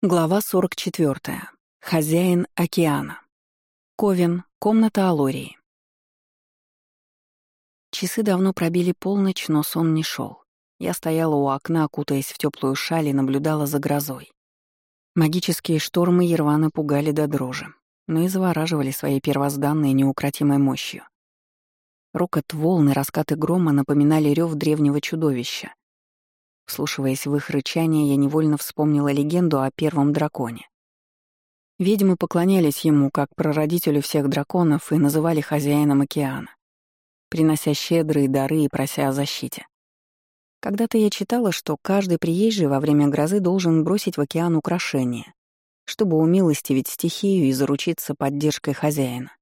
Глава 44. Хозяин океана. Ковен, комната Алории. Часы давно пробили полночь, но сон не шел. Я стояла у окна, окутаясь в теплую шаль и наблюдала за грозой. Магические штормы Ервана пугали до дрожи, но и завораживали своей первозданной неукротимой мощью. Рокот волн и раскаты грома напоминали рев древнего чудовища, Вслушиваясь в их рычание, я невольно вспомнила легенду о первом драконе. Ведьмы поклонялись ему как прародителю всех драконов и называли хозяином океана, принося щедрые дары и прося о защите. Когда-то я читала, что каждый приезжий во время грозы должен бросить в океан украшения, чтобы умилостивить стихию и заручиться поддержкой хозяина.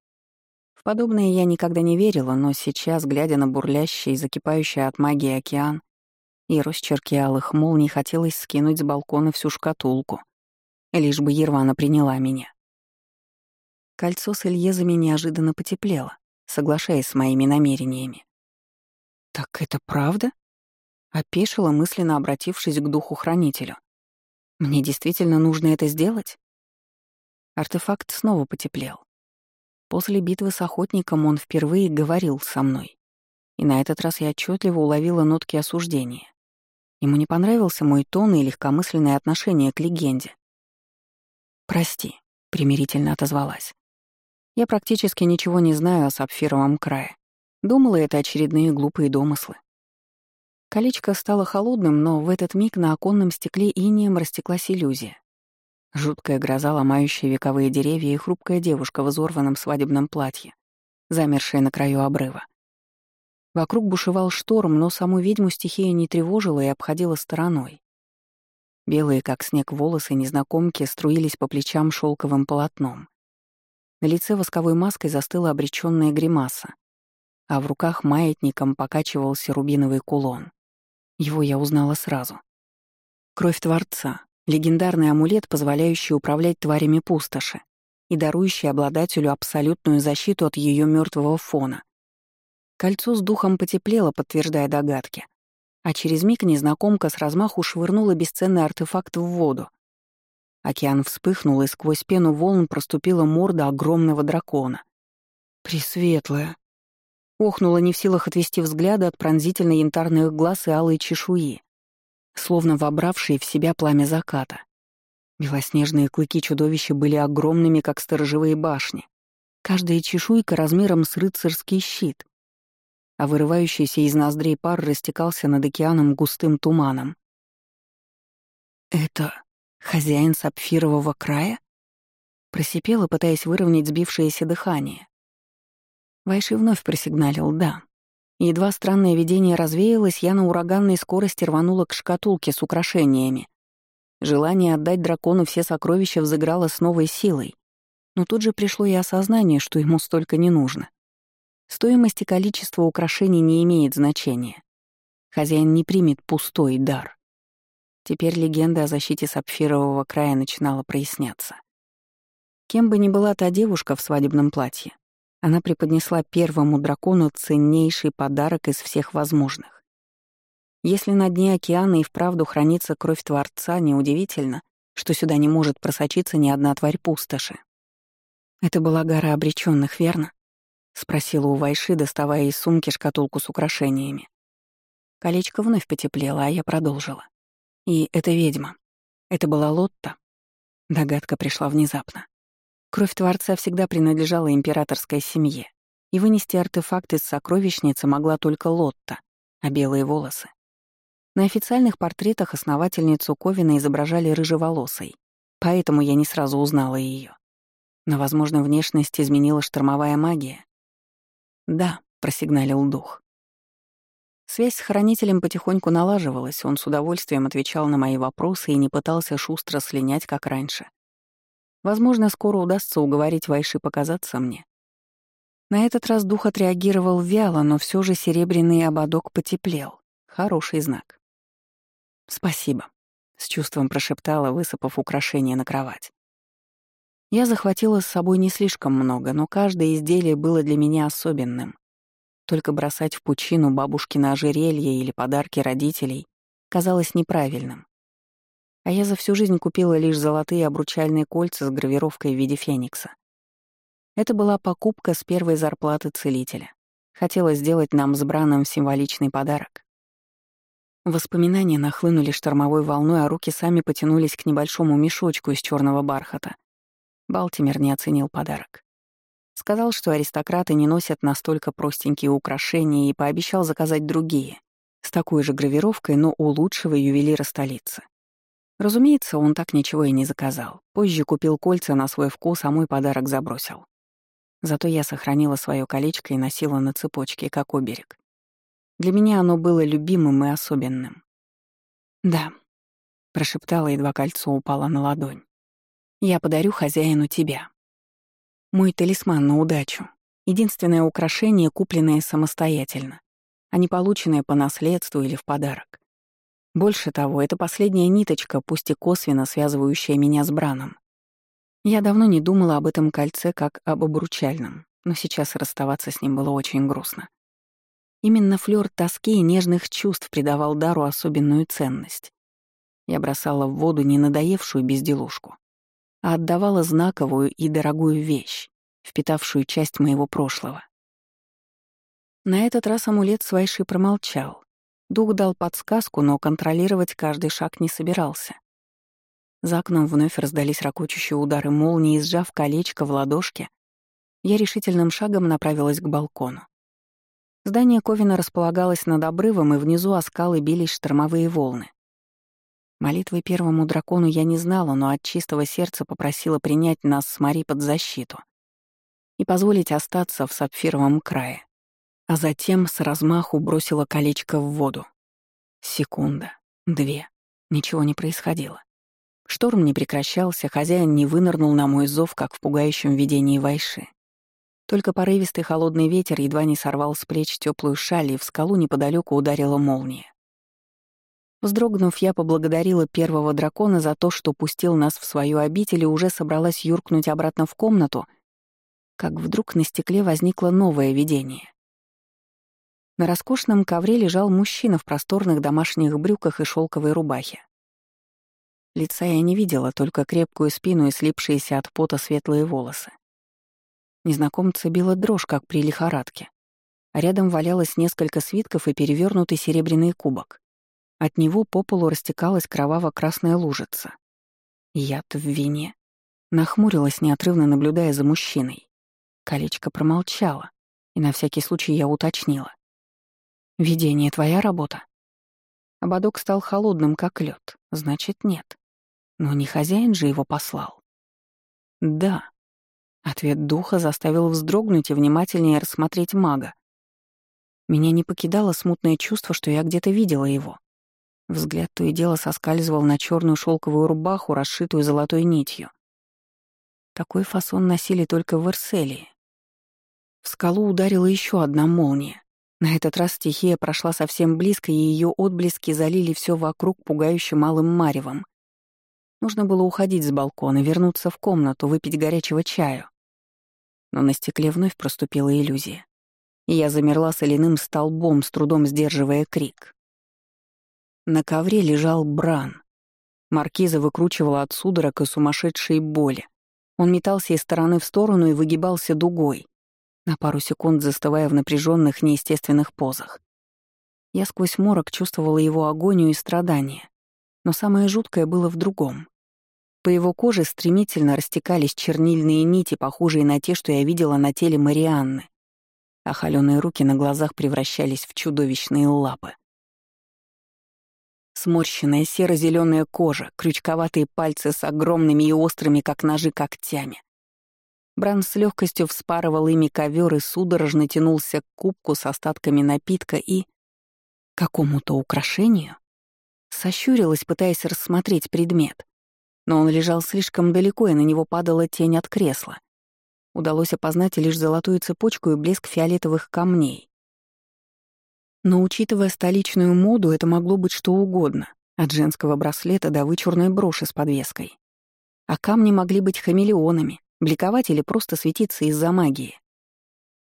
В подобное я никогда не верила, но сейчас, глядя на бурлящий и закипающий от магии океан, и росчерки алых молний хотелось скинуть с балкона всю шкатулку, лишь бы Ервана приняла меня. Кольцо с Ильезами неожиданно потеплело, соглашаясь с моими намерениями. «Так это правда?» — опешила, мысленно обратившись к духу-хранителю. «Мне действительно нужно это сделать?» Артефакт снова потеплел. После битвы с охотником он впервые говорил со мной. И на этот раз я отчетливо уловила нотки осуждения. Ему не понравился мой тон и легкомысленное отношение к легенде. «Прости», — примирительно отозвалась. «Я практически ничего не знаю о сапфировом крае. Думала, это очередные глупые домыслы». Колечко стало холодным, но в этот миг на оконном стекле инием растеклась иллюзия. Жуткая гроза, ломающая вековые деревья и хрупкая девушка в изорванном свадебном платье, замершая на краю обрыва. Вокруг бушевал шторм, но саму ведьму стихия не тревожила и обходила стороной. Белые, как снег, волосы незнакомки струились по плечам шелковым полотном. На лице восковой маской застыла обречённая гримаса, а в руках маятником покачивался рубиновый кулон. Его я узнала сразу. Кровь Творца — легендарный амулет, позволяющий управлять тварями пустоши и дарующий обладателю абсолютную защиту от ее мертвого фона. Кольцо с духом потеплело, подтверждая догадки. А через миг незнакомка с размаху швырнула бесценный артефакт в воду. Океан вспыхнул, и сквозь пену волн проступила морда огромного дракона. «Пресветлая!» Охнула не в силах отвести взгляда от пронзительно янтарных глаз и алой чешуи, словно вобравшие в себя пламя заката. Белоснежные клыки чудовища были огромными, как сторожевые башни. Каждая чешуйка размером с рыцарский щит а вырывающийся из ноздрей пар растекался над океаном густым туманом. «Это хозяин сапфирового края?» Просипела, пытаясь выровнять сбившееся дыхание. Вайши вновь просигналил «да». Едва странное видение развеялось, я на ураганной скорости рванула к шкатулке с украшениями. Желание отдать дракону все сокровища взыграло с новой силой. Но тут же пришло и осознание, что ему столько не нужно. Стоимость и количество украшений не имеет значения. Хозяин не примет пустой дар. Теперь легенда о защите сапфирового края начинала проясняться. Кем бы ни была та девушка в свадебном платье, она преподнесла первому дракону ценнейший подарок из всех возможных. Если на дне океана и вправду хранится кровь Творца, неудивительно, что сюда не может просочиться ни одна тварь пустоши. Это была гора обреченных, верно? — спросила у Вайши, доставая из сумки шкатулку с украшениями. Колечко вновь потеплело, а я продолжила. И это ведьма. Это была Лотта. Догадка пришла внезапно. Кровь Творца всегда принадлежала императорской семье, и вынести артефакт из сокровищницы могла только Лотта, а белые волосы. На официальных портретах основательницу Ковина изображали рыжеволосой, поэтому я не сразу узнала ее. Но, возможно, внешность изменила штормовая магия, «Да», — просигналил дух. Связь с хранителем потихоньку налаживалась, он с удовольствием отвечал на мои вопросы и не пытался шустро слинять, как раньше. Возможно, скоро удастся уговорить Вайши показаться мне. На этот раз дух отреагировал вяло, но все же серебряный ободок потеплел. Хороший знак. «Спасибо», — с чувством прошептала, высыпав украшение на кровать. Я захватила с собой не слишком много, но каждое изделие было для меня особенным. Только бросать в пучину бабушкино ожерелье или подарки родителей казалось неправильным. А я за всю жизнь купила лишь золотые обручальные кольца с гравировкой в виде феникса. Это была покупка с первой зарплаты целителя. Хотела сделать нам с Браном символичный подарок. Воспоминания нахлынули штормовой волной, а руки сами потянулись к небольшому мешочку из черного бархата. Балтимер не оценил подарок. Сказал, что аристократы не носят настолько простенькие украшения и пообещал заказать другие, с такой же гравировкой, но у лучшего ювелира столицы. Разумеется, он так ничего и не заказал. Позже купил кольца на свой вкус, а мой подарок забросил. Зато я сохранила свое колечко и носила на цепочке, как оберег. Для меня оно было любимым и особенным. «Да», — прошептала, едва кольцо упало на ладонь. «Я подарю хозяину тебя. Мой талисман на удачу. Единственное украшение, купленное самостоятельно, а не полученное по наследству или в подарок. Больше того, это последняя ниточка, пусть и косвенно связывающая меня с Браном. Я давно не думала об этом кольце как об обручальном, но сейчас расставаться с ним было очень грустно. Именно флёр тоски и нежных чувств придавал дару особенную ценность. Я бросала в воду не надоевшую безделушку, а отдавала знаковую и дорогую вещь, впитавшую часть моего прошлого. На этот раз амулет Свайши промолчал. Дух дал подсказку, но контролировать каждый шаг не собирался. За окном вновь раздались ракочущие удары молнии, и, сжав колечко в ладошке, я решительным шагом направилась к балкону. Здание Ковина располагалось над обрывом, и внизу о скалы бились штормовые волны. Молитвы первому дракону я не знала, но от чистого сердца попросила принять нас с Мари под защиту и позволить остаться в сапфировом крае. А затем с размаху бросила колечко в воду. Секунда, две. Ничего не происходило. Шторм не прекращался, хозяин не вынырнул на мой зов, как в пугающем видении Вайши. Только порывистый холодный ветер едва не сорвал с плеч теплую шаль, и в скалу неподалеку ударила молния. Вздрогнув, я поблагодарила первого дракона за то, что пустил нас в свою обитель и уже собралась юркнуть обратно в комнату, как вдруг на стекле возникло новое видение. На роскошном ковре лежал мужчина в просторных домашних брюках и шелковой рубахе. Лица я не видела, только крепкую спину и слипшиеся от пота светлые волосы. Незнакомца била дрожь, как при лихорадке. А рядом валялось несколько свитков и перевернутый серебряный кубок. От него по полу растекалась кроваво-красная лужица. Яд в вине. Нахмурилась, неотрывно наблюдая за мужчиной. Колечко промолчало, и на всякий случай я уточнила. «Видение — твоя работа?» Ободок стал холодным, как лед. Значит, нет. Но не хозяин же его послал. Да. Ответ духа заставил вздрогнуть и внимательнее рассмотреть мага. Меня не покидало смутное чувство, что я где-то видела его. Взгляд то и дело соскальзывал на черную шелковую рубаху, расшитую золотой нитью. Такой фасон носили только в Эрселии. В скалу ударила еще одна молния. На этот раз стихия прошла совсем близко, и ее отблески залили все вокруг пугающе малым маревом. Нужно было уходить с балкона, вернуться в комнату, выпить горячего чаю. Но на стекле вновь проступила иллюзия. И я замерла соляным столбом, с трудом сдерживая крик. На ковре лежал Бран. Маркиза выкручивала от судорог и сумасшедшей боли. Он метался из стороны в сторону и выгибался дугой, на пару секунд застывая в напряженных неестественных позах. Я сквозь морок чувствовала его агонию и страдания, но самое жуткое было в другом. По его коже стремительно растекались чернильные нити, похожие на те, что я видела на теле Марианны, а руки на глазах превращались в чудовищные лапы. Сморщенная серо зеленая кожа, крючковатые пальцы с огромными и острыми, как ножи, когтями. Бран с легкостью вспарывал ими ковер и судорожно тянулся к кубку с остатками напитка и... какому-то украшению? Сощурилась, пытаясь рассмотреть предмет. Но он лежал слишком далеко, и на него падала тень от кресла. Удалось опознать лишь золотую цепочку и блеск фиолетовых камней. Но учитывая столичную моду, это могло быть что угодно, от женского браслета до вычурной броши с подвеской. А камни могли быть хамелеонами, бликовать или просто светиться из-за магии.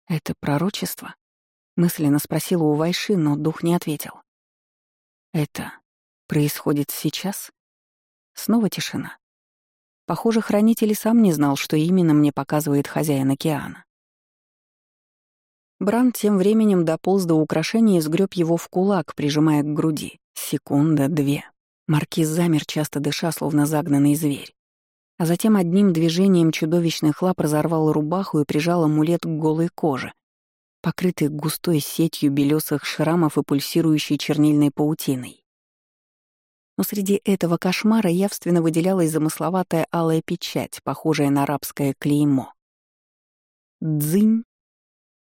«Это пророчество?» — мысленно спросила у Вайши, но дух не ответил. «Это происходит сейчас?» Снова тишина. Похоже, хранитель и сам не знал, что именно мне показывает хозяин океана. Бранд тем временем дополз до украшения и сгреб его в кулак, прижимая к груди. Секунда, две. Маркиз замер, часто дыша, словно загнанный зверь. А затем одним движением чудовищных лап разорвал рубаху и прижал амулет к голой коже, покрытой густой сетью белесых шрамов и пульсирующей чернильной паутиной. Но среди этого кошмара явственно выделялась замысловатая алая печать, похожая на арабское клеймо. Дзынь!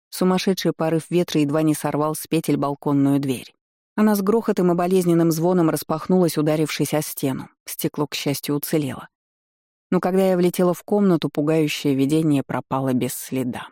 Сумасшедший порыв ветра едва не сорвал с петель балконную дверь. Она с грохотом и болезненным звоном распахнулась, ударившись о стену. Стекло, к счастью, уцелело. Но когда я влетела в комнату, пугающее видение пропало без следа.